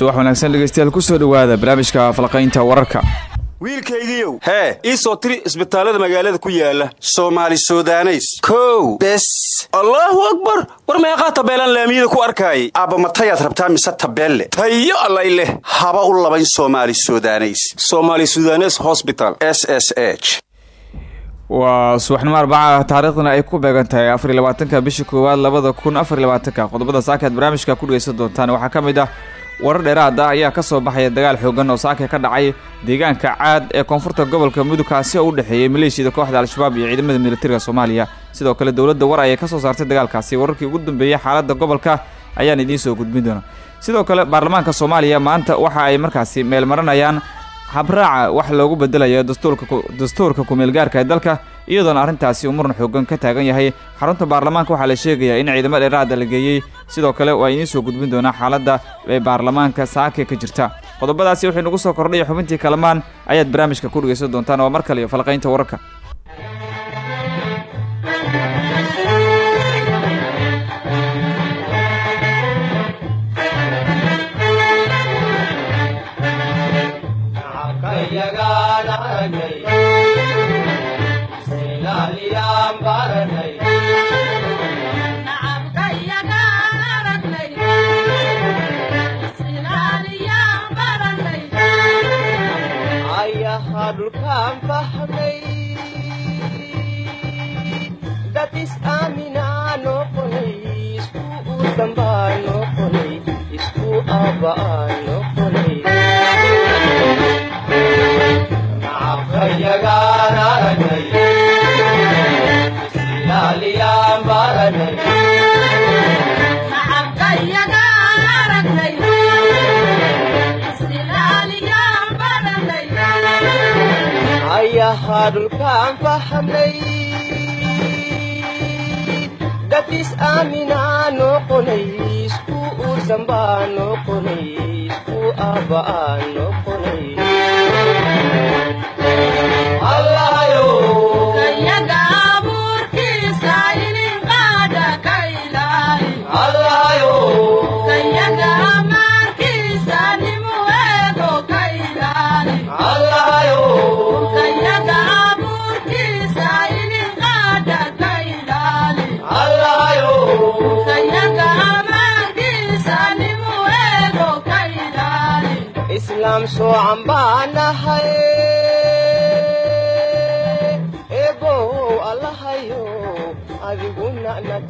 subax wanaagsan dhegeystayaal ku soo dhowaada barnaamijka falqaynta wararka. Wiilkaygiiow hee ii soo tiri isbitaallada magaalada ku yaalla soomaali sudaneys. Kow bes. Allaahu akbar! War meeqaa tabeelaan laamiyada ku arkaayay? Aabba matayaad rabtaa mise tabeelle? Tayo allay leh. Haba u labayn soomaali sudaneys. Somaali sudanes hosbital s s h. Waa subaxnimo arbaca taariikhdana ay ku beegan tahay afar iyo labaatanka bisha koowaad labada kun afar iyo labaatanka qodobada saakaad barnaamijka ku dhegeysan doontaan. Waxaa ka mid ah warar dheeraada ayaa ka soo baxaya dagaal xoogan oo saaka ka dhacay deegaanka caad ee koonfurta gobolka mudug kaasi oo u dhexeeyey maleeshiyada kooxda al-shabaab iyo ciidamada militariga soomaaliya. Sidoo kale dowladda war ayay ka soo saartay dagaalkaasi. Wararkii ugu dambeeyey xaaladda gobolka ayaan idiin soo gudbin doona sidoo kale baarlamaanka soomaaliya maanta waxa ay markaasi meel maranayaan habraaca wax loogu bedelayo dastuurka kumeelgaarka ee dalka iyadoona arrintaasi uu muran xoogan ka taagan yahay. Xarunta baarlamaanka waxaa la sheegayaa in ciidamo dheeraada la geeyey sidoo kale waa idiin soo gudbin doonaa xaaladda ee baarlamaanka saake ka jirta. Qodobadaasi waxay nagu soo kordhay xubintii kalamaan ayaad barnaamijka ku dhegeysan doontaan waa mar kale falqaynta wararka dhulkaan fahmay dad is-aaminaa noqonay isku udanbaa noqonay isku aaba'aa noqonay nacabkayagaan ayahaa dhulkaan fahmay dad is-aaminaa noqonay isku uursan baa noqonay isku aaba'aa noqonay islaam soocan baan nahay eebow allahayo adiguna nagtaagi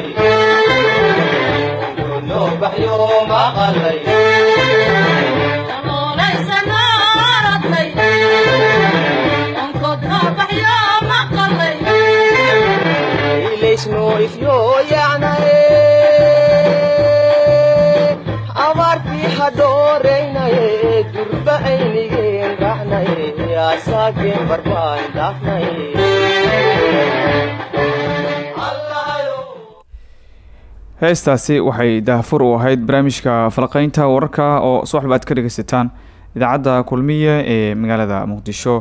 asaageen barbaan abaartii hadhooreynaye durba aynigeen raacnaye asaageen barbaan heestaasi waxay daahfur u ahayd barnaamijka falqeynta wararka oo subaxba aad ka dhegeysataan idaacadda kulmiya ee magaalada muqdisho.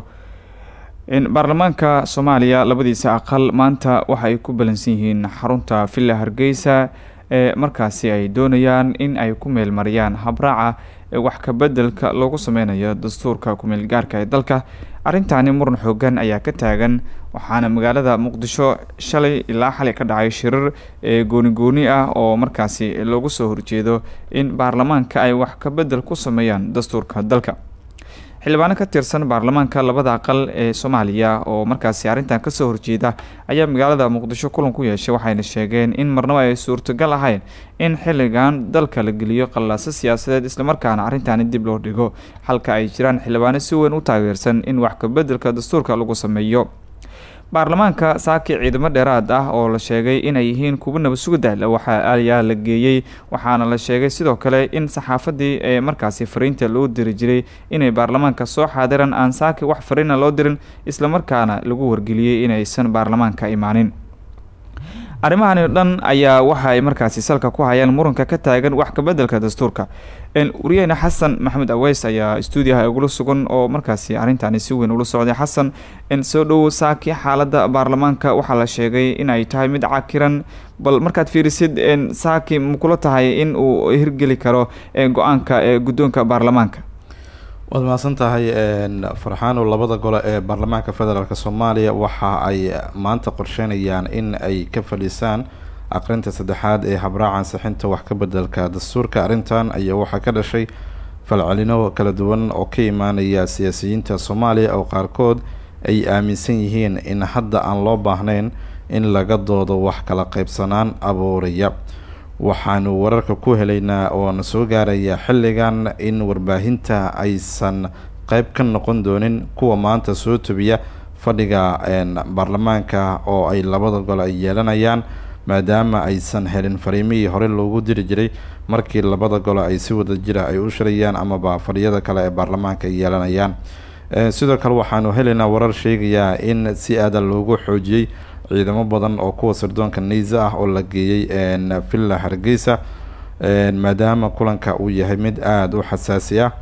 Baarlamaanka soomaaliya labadiisa aqal maanta waxa ay ku balansan yihiin xarunta villa hargeysa ee markaasi ay doonayaan in ay ku meelmariyaan habraaca ee wax kabedelka loogu sameynayo dastuurka kumeel gaarka ee dalka. Arrintaani muran xoogan ayaa ka taagan waxaana magaalada muqdisho shalay ilaa xalay ka dhacay shirar ee gooni gooni ah oo markaasi loogu soo horjeedo in baarlamaanka ay wax kabedel ku sameeyaan dastuurka dalka xildhibaano ka tirsan baarlamaanka labada aqal ee soomaaliya oo markaasi arrintan ka soo horjeeda ayaa magaalada muqdisho kulan ku yeeshay waxayna sheegeen in marnabo ay suurtagal ahayn in xilligan dalka la geliyo qallaaso siyaasadeed islamarkaana arrintaani dib loo dhigo. Halka ay jiraan xildhibaano si weyn u taageersan in wax kabedelka dastuurka lagu sameeyo baarlamaanka saaki ciidamo dheeraad ah oo la sheegay inay yihiin kuwa nabadsugudaal waxa ayaa la geeyey waxaana la sheegay sidoo kale in saxaafadii ee markaasi fariinta loo diri jiray inay baarlamaanka soo xaadiran aan saaki wax fariina loo dirin islamarkaana lagu wargeliyey inaysan baarlamaanka imaanin arrimahani dhan ayaa waxa ay markaasi salka ku hayaan muranka ka taagan wax kabedelka dastuurka. Wariyaheyne xasan maxamed aweys ayaa stuudiyaha igula sugan oo markaasi arrintaani si weyn ula socday. Xasan soo dhowo saaki xaaladda baarlamaanka waxaa la sheegay inay tahay mid cakiran bal markaad fiirisid saaki makula tahay in uu hirgeli karo go'aanka ee guddoonka baarlamaanka waad mahadsan tahay farxaano labada gole ee baarlamaanka federaalk soomaaliya waxa ay maanta qorsheynayaan in ay ka fadhiisaan aqrinta saddexaad ee habraaca ansixinta wax ka bedelka dastuurka arrintan ayaa waxaa ka dhashay falcelino kala duwan oo ka imaanaya siyaasiyiinta soomaaliya oo qaarkood ay aaminsan yihiin in hadda aan loo baahnayn in laga doodo wax kala qaybsanaan abuuraya waxaanu wararka ku helaynaa oona soo gaaraya xilligan in warbaahinta aysan qeyb ka noqon doonin kuwa maanta soo tobiya fadhiga baarlamaanka oo ay labada gole ay yeelanayaan maadaama aysan helin fariimihii hore loogu diri jiray markii labada gole ay si wada jira ay u shirayaan amaba fadhiyada kale ee baarlamaanka ay yeelanayaan. Sidoo kale waxaanu helaynaa warar sheegayaa in si aadan loogu xoojiyey ciidamo badan oo kuwa sirdoonka neysa ah oo la geeyey villa hargeysa maadaama kulanka uu yahay mid aada u xasaasi ah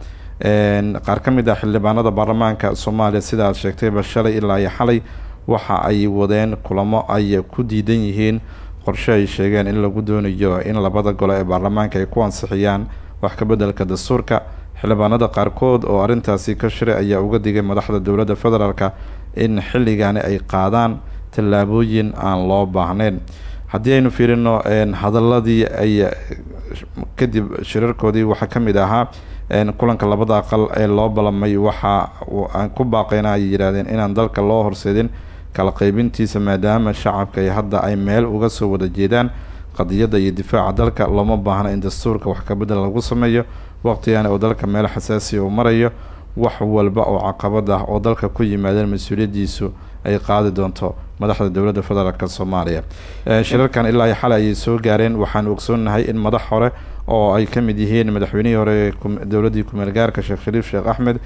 qaar ka mid ah xildhibaanada baarlamaanka soomaaliya sida aad sheegtayba shalay ilaa iyo xalay. Waxa ay wadeen kulamo ay ku diidan yihiin. Qorshe ay sheegeen in lagu doonayo in labada gole ee baarlamaanka ay ku ansixiyaan wax ka bedelka dastuurka. Xildhibaanada qaarkood oo arrintaasi ka shiray ayaa uga digay madaxda dowladda federaalka in xilligaani ay qaadaan tallaabooyin aan loo baahnayn. Haddii aynu fiirino hadaladii ay kadib shirarkoodii waxaa ka mid ahaa kulanka labada aqal ee loo balamay waxa aan ku baaqeyna ay yidhaahdeen inaan dalka loo horseedin kala qeybintiisa maadaama shacabka ay hadda ay meel uga soo wada jeedaan. Qadiyadda iyo difaaca dalka looma baahna in dastuurka wax kabedel lagu sameeyo waqtigani oo dalka meel xasaasiya uu marayo wax walba oo caqabad ah oo dalka ku yimaadeen mas'uuliyaddiisu ay qaadi doonto madaxda dowladda federaalk soomaaliya. Shirarkan ilaa xalay ayay soo gaareen. Waxaanu ogsoonnahay in madax hore oo ay ka mid yihiin madaxweynihii hore dowladdii kumeel gaarka sheekh shariif sheekh axmed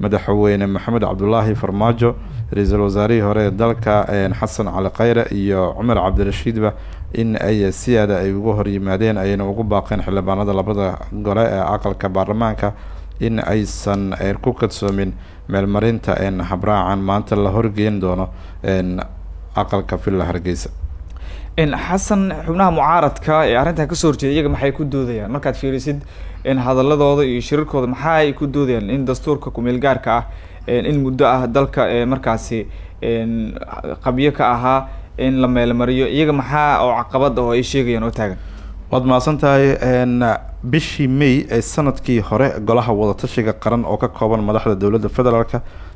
madaxweyne maxamed cabdulaahi farmaajo ra'iisul wasaarihii hore ee dalka xasan cali khayre iyo cumar cabdirashiidba in ay si aada ay uga hor yimaadeen ayayna ugu baaqeen xildhibaanada labada gole ee aqalka baarlamaanka in aysan ku kadsoomin meelmarinta habraacan. Maanta la horgeyn doono aqalka villa hargeysa. Xasan xubnaha mucaaradka ee arrintan ka soo horjeeda iyaga maxay ku doodayaan? Markaad fiirisid hadaladooda iyo shirarkooda maxaa ay ku doodayaan? In dastuurka kumeel gaarka ah in muddo ah dalka markaasi qabyo ka ahaa in la meelmariyo iyaga maxaa oo caqabad ah oo ay sheegayaan oo taagan waad mahadsan tahay bishii may ee sannadkii hore golaha wadatashiga qaran oo ka kooban madaxda dowladda federaalk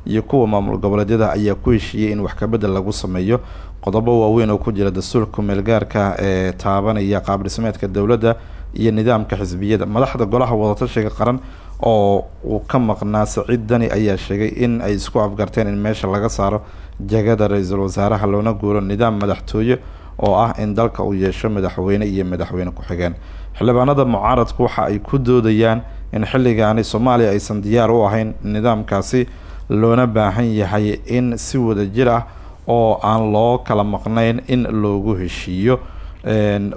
iyo kuwa maamul goboleedyada ayaa ku heshiiyey in wax kabedel lagu sameeyo. Qodobo waaweyn oo ku jira dastuurka kumeel gaarka ee taabanaya qaab dhismeedka dowladda iyo nidaamka xisbiyada. Madaxda golaha wadatashiga qaran oo uu ka maqnaa saciid dani ayaa sheegay in ay isku afgarteen in meesha laga saaro jagada ra'iisul wasaaraha loona guuro nidaam madaxtooye oo ah in dalka uu yeesho madaxweyne iyo madaxweyne ku-xigeen xildhibaanada mucaaradku waxa ay ku doodayaan in xilligaani soomaaliya aysan diyaar u ahayn nidaamkaasi loona baahan yahay in si wada jir ah oo aan loo kala maqnayn in loogu heshiiyo.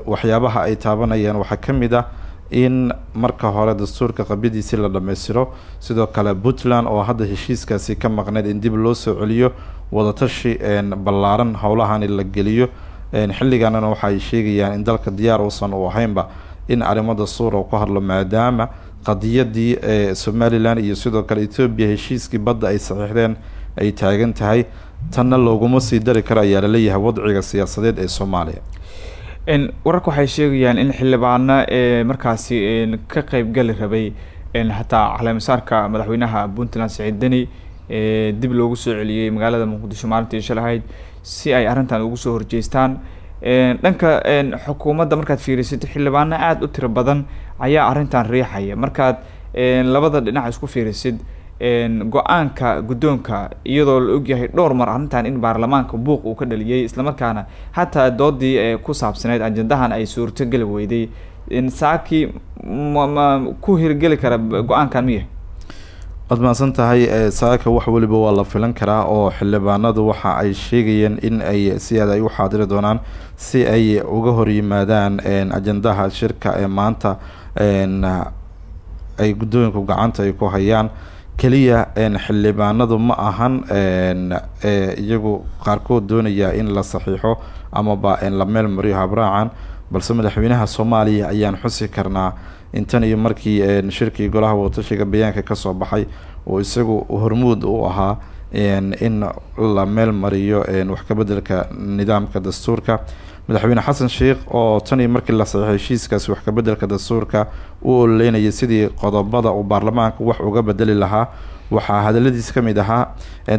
Waxyaabaha ay taabanayaan waxaa ka mid ah in marka hore dastuurka qabyadiisii la dhammaystiro sidoo kale puntland oo hadda heshiiskaasi ka maqnayd in dib loo soo celiyo wadatashi ballaaran howlahani la geliyo xilliganana waxa ay sheegayaan in dalka diyaar uusan u ahaynba in arrimo dastuur oo ku hadlo maadaama qadiyadii ee somalilan iyo sidoo kale etoobiya heshiiskii badda ay saxiixdeen ay taagan tahay tanna looguma sii dari karo ayaa la leeyahay wadciga siyaasadeed ee soomaaliya. Wararka waxay sheegayaan in xildhibaano ee markaasi ka qeybgali rabay hataa caleemisaarka madaxweynaha puntland siciid deni dib loogu soo celiyey magaalada muqdisho maalintii shalahayd si ay arrintan ugu soo horjeestaan. Dhanka xukuumadda markaad fiirisid xildhibaano aada u tiro badan ayaa arrintan riixaya. Markaad labada dhinac isku fiirisid go'aanka guddoonka iyadoo la ogyahay dhowr mar arrintan in baarlamaanka buuq uu ka dhaliyey islamarkaana hataa doodii ku saabsaneyd ajendahan ay suurtogeli weyday. Saaki ma ku hirgeli kara go'aankan miya waad mahadsan tahay saaka wax weliba waa la filan karaa oo xildhibaanadu waxa ay sheegayeen in ay si aad ay u xaadiri doonaan si ay uga hor yimaadaan ajendaha shirka ee maanta ay guddooyinku gacanta ay ku hayaan. Keliya xildhibaanadu ma ahan iyagu qaarkood doonaya in la saxiixo amaba la meel mariyo habraacan balse madaxweynaha soomaaliya ayaan xusi karnaa intan iyo markii shirkii golaha watashiga bayaanka ka soo baxay oo isagu hormuud u ahaa in la meel mariyo wax kabedelka nidaamka dastuurka. Madaxweyne xasan sheikh oo tan iyo markii la saxiixay heshiiskaasi wax kabedelka dastuurka u ololeynayay sidii qodobada uu baarlamaanka wax uga bedeli lahaa waxaa hadaladiis ka mid ahaa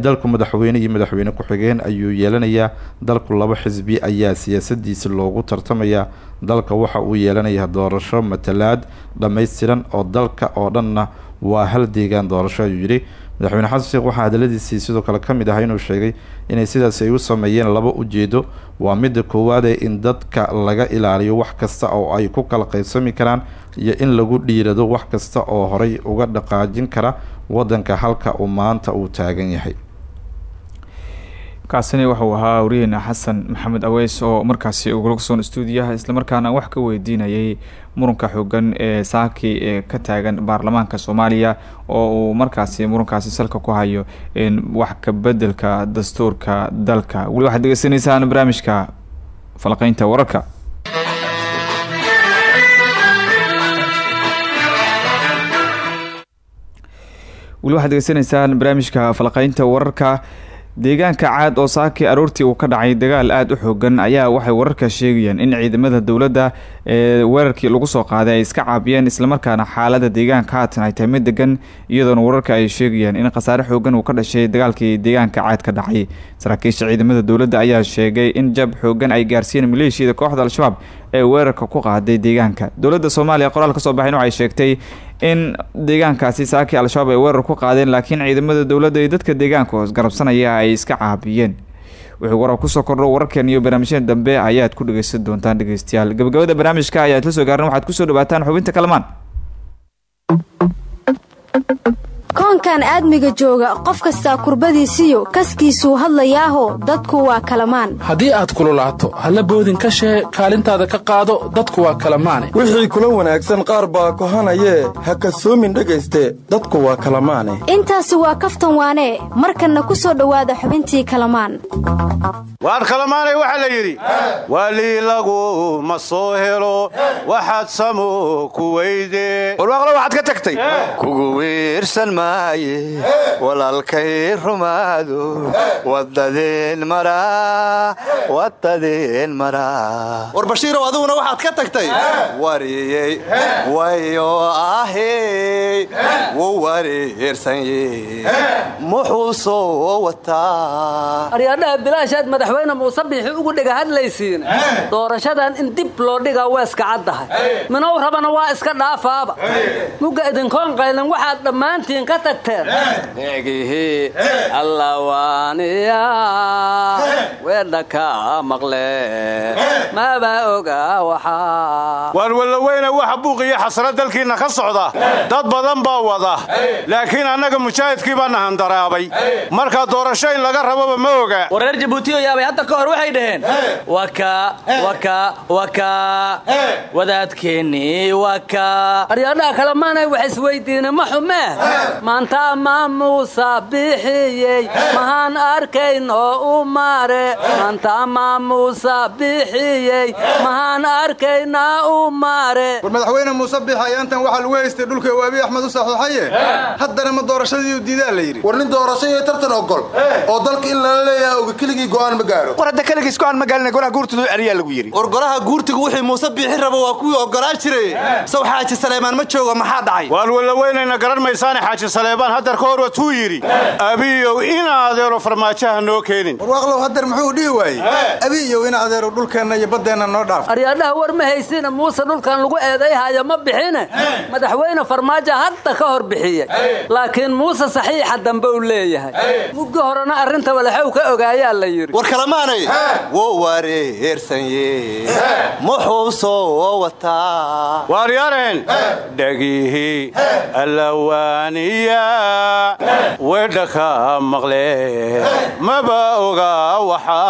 dalku madaxweyne iyo madaxweyne ku-xigeen ayuu yeelanayaa dalku laba xisbi ayaa siyaasadiisa loogu tartamaya dalka waxa uu yeelanayaa doorasho matalaad dhammaystiran oo dalka oo dhanna waa hal deegaan doorasho ayuu yidhi. Madaxweyne xasan sheekh waxaa hadaladiisii sidoo kale ka mid ahaa inuu sheegay inay sidaasi ay u sameeyeen laba ujeedo. Waa midda koowaade in dadka laga ilaaliyo wax kasta oo ay ku kala qaybsami karaan iyo in lagu dhiirado wax kasta oo horay uga dhaqaajin kara waddanka halka uu maanta uu taagan yahay. Kaasini wuxuu ahaa wariyeena xasan maxamed aweys oo markaasi ugula soon stuudiyaha islamarkaana wax ka weydiinayay muranka xoogan ee saaki ee ka taagan baarlamaanka soomaaliya oo uu markaasi murankaasi salka ku hayo wax kabedelka dastuurka dalka. Weli waxaad degeysanaysaan barnaamijka falqeynta wararka weli waxaad degeysanaysaan barnaamijka falqeynta wararka. Deegaanka caad oo saaki aroortii uu ka dhacay dagaal aada u xoogan ayaa waxay wararka sheegayaan in ciidamada dowladda ee weerarkii lagu soo qaaday ay iska caabiyeen islamarkaana xaalada deegaanka haatan ay tahay mid degan iyadoona wararka ay sheegayaan in khasaare xoogan uu ka dhashay dagaalkii deegaanka caad ka dhacay. Saraakiisha ciidamada dowladda ayaa sheegay in jab xoogan ay gaarsiiyeen maleeshiyada kooxda al-shabaab ee weerarka ku qaaday deegaanka. Dowladda soomaaliya qoraal ka soo baxayn waxay sheegtay in deegaankaasi saaki al-shabaab ay weerar ku qaadeen laakiin ciidamada dowladda iyo dadka deegaanka hoos garabsanaya ay iska caabiyeen. Wuxuu warar ku soo kordho wararkeen iyo barnaamijyada dambe ayaad ku dhegeysan doontaan dhegeystayaal gabagabada barnaamijka ayaad la soo gaaran waxaad ku soo dhawaataan xubinta kalamaan koonkan aadmiga jooga qof kastaa kurbadiisiyo kaskiisuu hadlayaaho dadku waa kalamaan. Haddii aad kululaato halla boodin ka shee kaalintaada ka qaado dadku waa kalamaane. Wixii kula wanaagsan qaar baa kohanayee ha kasoomin dhegayste dadku waa kalamaane. Intaasi waa kaftan waanee markanna ku soo dhowaada xubintii kalamaan. Waar kalamaanay waxaa la yidhi? Waalii lagu ma soo helo waxaad samo ku weyde. Warwaaqlo waxaad ka tagtay. Kugu wiirsan maaye walaalkay rumaado wadadeen maraa wadadeen maraa. War bashiirow adiguna waxaad ka tagtay? Wariyey wayo ahey wuu wareersanye muxuu soo wataa? Aryadhaha bilaashaad madaxweyne muuse biixi ugu dhega hadlaysiin. Doorashadan in dib loo dhigaa waa iska caddahay. Minow rabana waa iska dhaafaaba mugga idinkoon qaylan waxaad dhammaantiin ka tagteen dhegihii weedha ka maqle maba oga waxaa waar wallaweyne waxa buuqiyo xasra dalkiinna ka socda. Dad badan baa wada. Laakiin annaga mujaahidkii baa nahandaraabay marka doorasho in laga rababa ma oga. Wareer jabuutiyo yaabay hadda ka hor waxay dhaheen. Wadaadkeennii waka aryadhaha kale maanay wax isweydiine ma xumee maanta ma muusa bixiyey. Mahaan arkayn oo u mare maanta ma muusa bixiyey mahaan arkaynaa u maare. War madaxweyne muuse biix ayaantan waxaa lagu haystay dhulka uu abiy axmed u saxiixaye haddana ma doorashadii u diidaa la yidhi. War nin doorasho iyo tartan ogol oo dalka in lala leeyahay oga keligii go'aan ma gaaro war hadda keligiis go'aan ma gaalina golaha guurtooda u celiyaa lagu yidhi. War golaha guurtigu wixii muuse biixi rabo waa kuwii ogolaa jiray. Saw xaaji saleemaan ma joogo maxaa dhacay. Waan walla weynayna garan maysaane xaaji saleebaan haddar ka hor watuu yidhi abiyow ina adeero farmaajaha noo keenin. Warwaaqlow haddar muxuu dhihi waayey. Abiyow in adeero dhulkeenna iyo baddeenna noo dhaaf. Aryaadhaha war ma haysina muuse dhulkan lagu eedayhaya ma bixine. Madaxweyne farmaajo hadda ka hor bixiyey. Laakiin muuse saxiixa dambe uu leeyahay. Muggi horena arrinta walaxow ka ogaayaa la yidhi. War kalamaanay wou wareersanye muxuu soo wataa waaryareen dhagihi allawaaniya. Wedhaka maqle maba oga waxaa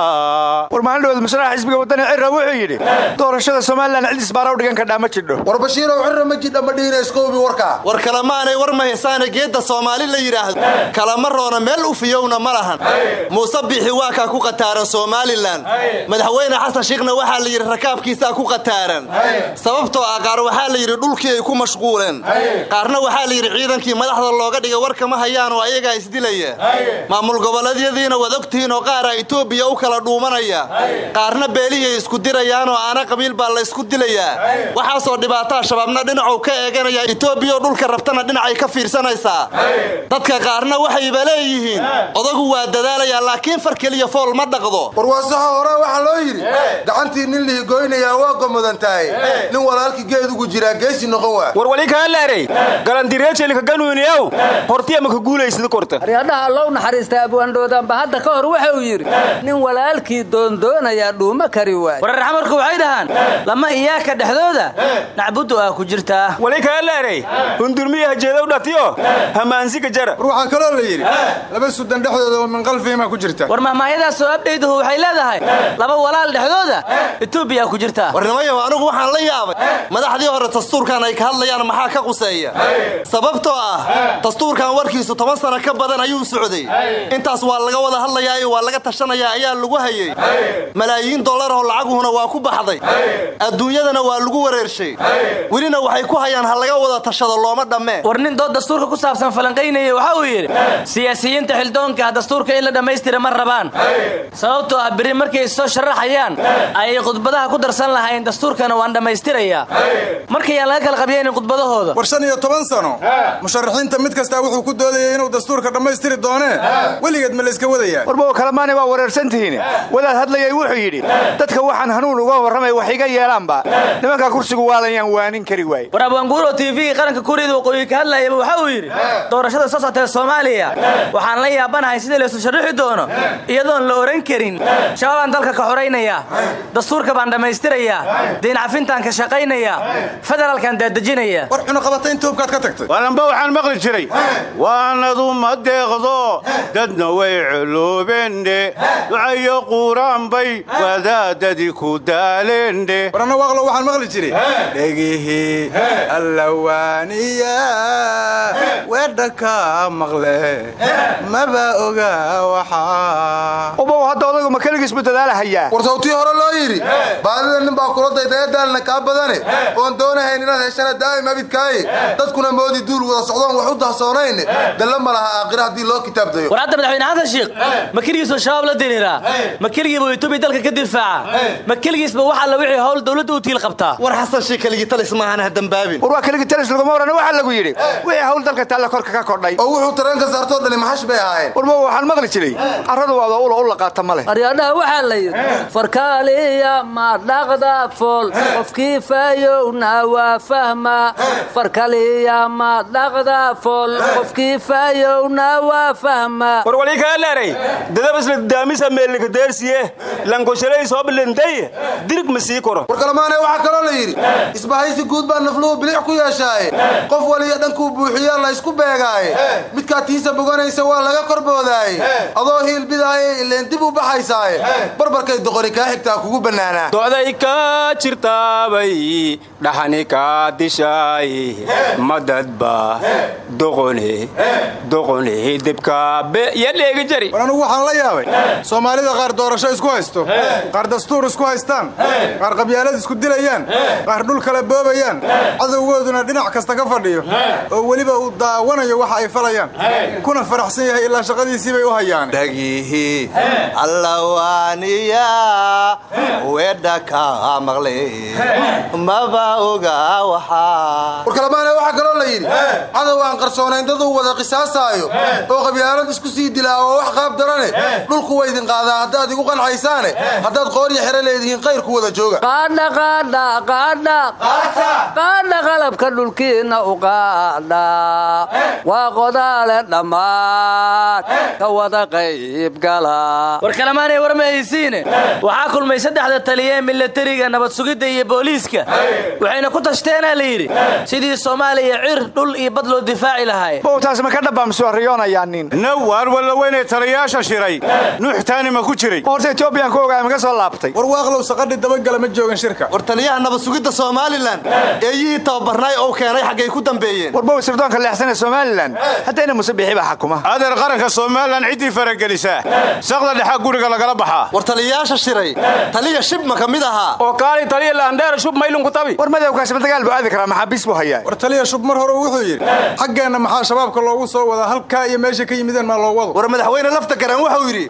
war maalin dhawood musharaxa xisbiga waddani cirra wuxuu yidhi doorashada somalilan cidis baara u dhigan kadhaa ma jidho. War bashiirow cirra ma jidha ma dhihina iskoobi warkaa war kalamaanay war ma haysaane geedda soomaali la yidhaahdo. Kalama roona meel u fiyowna ma lahan. Muuse biixi waa kaa ku qataaran somalilan. Madaxweyne xasan shiikhna waxaa la yidhi rakaabkiisaa ku qataaran. Sababtoo ah qaar waxaa la yidhi dhulkii ay ku mashquuleen. Qaarna waxaa la yidhi ciidankii madaxda looga dhigay war kama hayaan oo ayagaa isdilaya maamul goboleedyadiina waad ogtihiin oo qaaraa etoobiya kala dhuumanaya. Qaarna beelihii isku dirayaan oo aana qabiil baa la ysku dilayaa waxaasoo dhibaataa shabaabna dhinacuu ka eeganaya etoobiya oo dhulka rabtana dhinacay ka fiirsanaysaa. Dadka qaarna waxayba leeyihiin odagu waa dadaalayaa laakiin far keliya fool ma dhaqdo. War waa saxo horaa waxaa loo yidhi gacantii nin lihigoynayaa waa gomudan tahay nin walaalkii geed ugu jiraa geesi noqon waa. War wali kaa laaray galandireejelika ganuuniyow hortiya maka guulaysida korta? Aryaadhaha allow naxariista abwaandhoodaanba hadda ka hor waxa uu yidhi nin walaalkii doondoonayaa dhuuma kari waay. Warar xamarku waxay dhahaan lama iyaaka dhexdooda. Nacbudu ah ku jirtaa. Wali kaa laaray hundurmiya hajeedow dhatiyo hamaansiga jara war waxaa kaloo la yidhi laba sudan dhexdooda oo min qalfihimaa ku jirta. War mahmaayadaasoo abdhayduhu waxay leedahay laba walaal dhexdooda etoobiya ku jirtaa warnimayow anigu waxaan la yaabay madaxdii hore dastuurkan ay ka hadlayaan maxaa ka quseeya? Sababtoo ah dastuurkan warkiisu toban sano ka badan ayuu socday. Intaas waa laga wada hadlayaa waa laga tashanayaa ayaa lagu hayey malaayiin dollaroo lacaguhuna waa ku baxday. Adduunyadana waa lagu wareershay. Welina waxay ku hayaan ha laga wada tashado looma dhammee. War nin dood dastuurka ku saabsan falanqaynaya waxa uu yidhi siyaasiyiinta xildoonka ah dastuurka in la dhammaystira ma rabaan. Sababtoo ah beri markay soo sharaxayaan ayay khudbadaha ku darsan lahayn dastuurkana waan dhammaystirayaa. Markayaan laga kala qabyaynin khudbadahooda. War shan iyo toban sano musharaxiinta mid kastaa wuxuu ku doodayay inuu dastuurka dhammaystiri doonee. Weligeed ma layska wadayaa. Warbow kalamaani waa wareersantihiin wadaad hadlayay wuxuu yidhi dadka waxaan hanuun uga warramay wax iga yeelaanba nimankaa kursigu waalayaan waanin kari waay war abwaanguuro tvgii qaranka kuuriyada waqooyi ka hadlayaba waxa uu yidhi doorashada soo soctee soomaaliya waxaan la yaabanahay sidii laysu sharrixi doono iyadoon la ohan karin. Shabaabaan dalka ka xoraynaya dastuurka baan dhammaystirayaa diin cafintaan ka shaqaynaya federaalkaan daadejinaya war cunaqabatayn toobkaad ka tagtay? Walanba waxaan maqli jiray. Waanadu ma deeqdo dadna way culuubendhe ducayo quuraanbay wadaadadii ku daaleendhe warana waaqlo waxaan maqli jiray. Dhegihi allawaaniya. Weedhaka maqle. Maba oga waxaa ubow hadda odaygu ma keligiis buu dadaalahayaa? War sawtii hore loo yidhi baadida nin baa kula daydayadaalna kaa badane. Oon doonahayn inaad heshana daa'im abidkaaye. Dadkuna moodi duul wada socdoon wax u dahsoonayn dalla ma laha aakhira haddii loo kitaabdayo. War hadda madaxweyne xasan shiikh ma keligiisoo shabaab la diriiraa ma keligiiba etoobiya dalka ka difaaca ma keligiisba wax alla wixii hawl dowladda u tiil qabtaa war xasan shiikh keligii talis maahan ha dambaabin. War waa keligii talis laguma warana waxaa lagu yidhi. Wixii hawl dalka taalla korka ka kordhay. Oo wuxuu tareenka saartoo dhani maxash bay ahaayeen. Warbow waxaan maqli jiray. Carradu waada ula u laqaata ma leh. Aryaadhaha waxaa la yidhi farkaaliya ma dhaqda fool qofkii faayowna waa fahma. Farkaliya ma dhaqda fool qofkii faayowna waa fahma. War wali kaa laaray dadab isla daamisa meelika deersiye lankoshalay soo bilintay dirig ma sii koro. War kalamaane waxaa kaloo la yidhi isbahaysi guud baa nafluhu bilic ku yeeshaaye. Qof waliya dhankuu buuxiyaa la ysku beegaaye. Midkaa tiisa boganaysa waa laga korboodaaye adoo hiilbidaaye ileen dib u baxaysaaye. Barbarkay doqori kaa xigta dhexdiisa kugu bannaanaa. Docday ka jirtaabay dhaxani ka dishaay madadba doqone doqone debkaabe iyo dheegi jari. War anugu waxaan la yaabay soomaalida qaar doorasho isku haysto. Qaar dastuur isku haystaan. Qaar qabyaalad isku dilayaan. Qaar dhul kala boobayaan. Cadowgooduna dhinac kasta ka fadhiyo. Oo weliba uu daawanayo waxa ay falayaan. Kuna faraxsan yahay ilaa shaqadiisii bay u hayaan. Dhagihi allawaaniya weedha ka maqle. Maba oga waxaa warkalamaana waxaa kaloo la yidhi. Cadow aan qarsoonayn daduu wada qisaasaayo oo qabyaalad isku sii dilaa oo wax qaab darane. Dhulku waa idin qaadaa haddaad igu qancaysaane haddaad qoorya xero leedihiin qayrku wada jooga. Qaadha qalabka dhulkiinna u qaadha waa qodaale dhammaan ka wada qaybgala war kalamaanay war ma haysiine waxaa kulmay saddexda taliya ee milatariga nabad sugidda iyo booliiska. Waxayna ku tashteenaa la yidhi. Sidii soomaaliya cir dhul iyo bad loo difaaci lahaay bowtaas ma ka dhabaamsuariyoonayaa nin. Nawaan walla weynay taliyaasha shiray. Nuuxtaani ma ku jiray. Horta etoobiyan ku maga soo laabtay. War waaqlow saqadhi dabagala ma joogan shirka. War taliyaha nabad sugidda somalilan eeyihii tababarnaay ou keenay xaggay ku dambeeyeen. War bow sirdoonka leexsane somalilan haddayna musabixi baa xakuma adeer qaranka somalilan ciddii faragelisaa saqda dhexa guriga lagala baxaa war taliyayaasha shiray. Taliya shibma ka mid ahaa. Oo kaali taliya laandheera shub maylunku tabi. War madowkaasi ma dagaal buu aadi karaa maxaabiis buu hayaa? War taliya shub mar hore wuxuu yidhi xaggeenna maxaa shabaabka loogu soo wadaa? Halkaa iyo meesha ka yimideen maa loo wado. War madaxweyne lafta garan wuxuu yidhi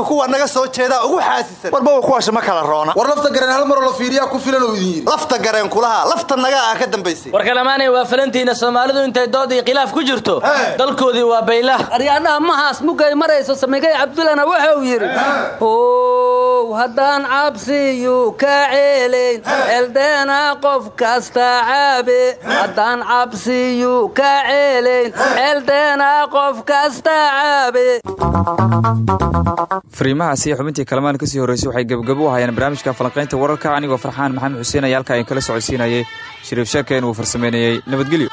shabaabka kuwa naga soo jeedaa ugu xaasisan. War bow kuwaasha ma kala roona. War lafta gareen hal maroo la fiiriyaa ku filan oo idin yidhi lafta gareen kulaha lafta nagaa ah ka dambaysay. War kalamaanay waa falantiina soomaalidu intay dood iyo khilaaf ku jirto dalkoodii waa baylah aryaadhaha mahaas mugay marayso samigay cabdulana wuxuu yidhi ow haddaan cabsiyu ka ceelayn celdeena qof kasta caabe. Haddaan cabsiyu ka ceelayn celdeena qof kasta caabe fariimahaasi xubintii kalamaan ka sii horreysay waxay gebagabo u hayaan barnaamijka falanqaynta wararka. Anigoo farxaan maxamed xuseen ayaa halkaa in kala socodsiinayay. Shariif sheekeen uu farsameynayey nabadgelyo